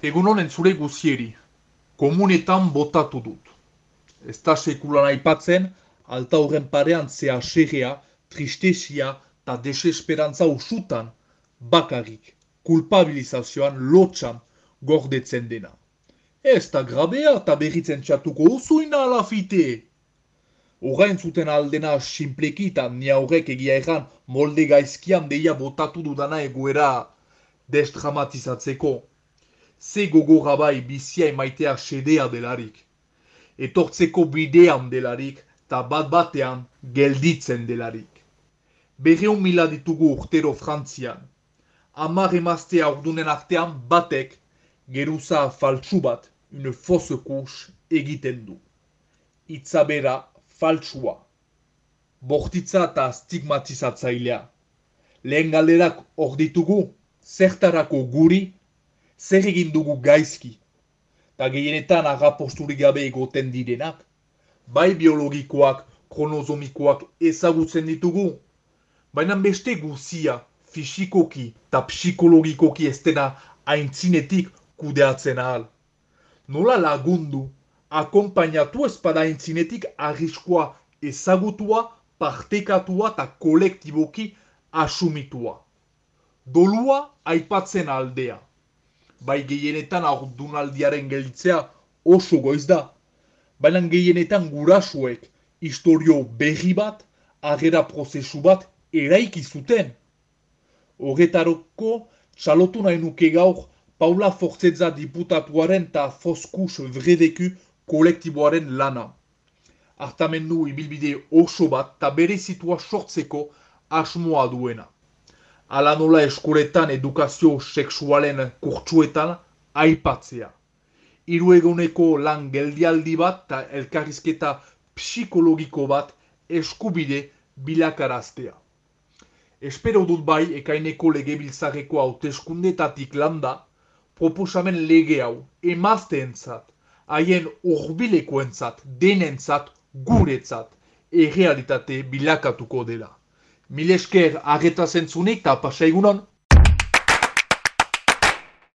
Egun honen zure guzieri, komunetan botatu dut. Ez da sekulan aipatzen, alta horren parean zea segea, tristesia eta desesperantza usutan, bakarrik, kulpabilizazioan, lotxan, gordetzen dena. Ez da grabea eta berritzen txatuko usuina alafite. Horrein zuten aldena simpleki eta ni horrek egia erran molde gaizkian deia botatu dudana egoera desdramatizatzeko. Ze gogorra bai bizia emaitea sedea delarik. Etortzeko bidean delarik eta bat batean gelditzen delarik. Berreun mila ditugu urtero frantzian. Amar emaztea ordunen artean batek geruza faltsu bat, une fausse couche, egiten du. Itzabera faltsua. Bortitza eta stigmatizatzailea. Lehen galderak hor ditugu, zertarako guri, zer egin dugu gaizki. Ta gehienetan agaposturik gabe egoten direnak. Bai biologikoak, kronozomikoak ezagutzen ditugu. Baina beste guzia, fisikoki eta psikologikoki ez dena haintzinetik kudeatzen ahal. Nola lagundu, akompainatu ezpada haintzinetik arriskoa ezagutua, partekatua eta kolektiboki asumitua. Dolua aipatzen aldea. Bai gehienetan aurdunaldiaren gelditzea oso goiz da. Baina gehienetan gurasuek historio berri bat, agera prozesu bat eraiki zuten. Horretaroko txalotu nahi nuke gaur Paula Fortzetza diputatuaren eta Foskus Vredeku kolektiboaren lana. Artamendu ibilbide oso bat eta bere zitua sortzeko asmoa duena. Ala nola eskoletan edukazio seksualen kurtsuetan aipatzea. Hiru eguneko lan geldialdi bat eta elkarrizketa psikologiko bat eskubide bilakaraztea. Espero dut bai ekaineko legebiltzareko hauteskundetatik landa, proposamen lege hau emazteentzat, haien urbilekoentzat, denentzat, guretzat, errealitate bilakatuko dela. Mil esker arreta zentzunik eta pasa egunon.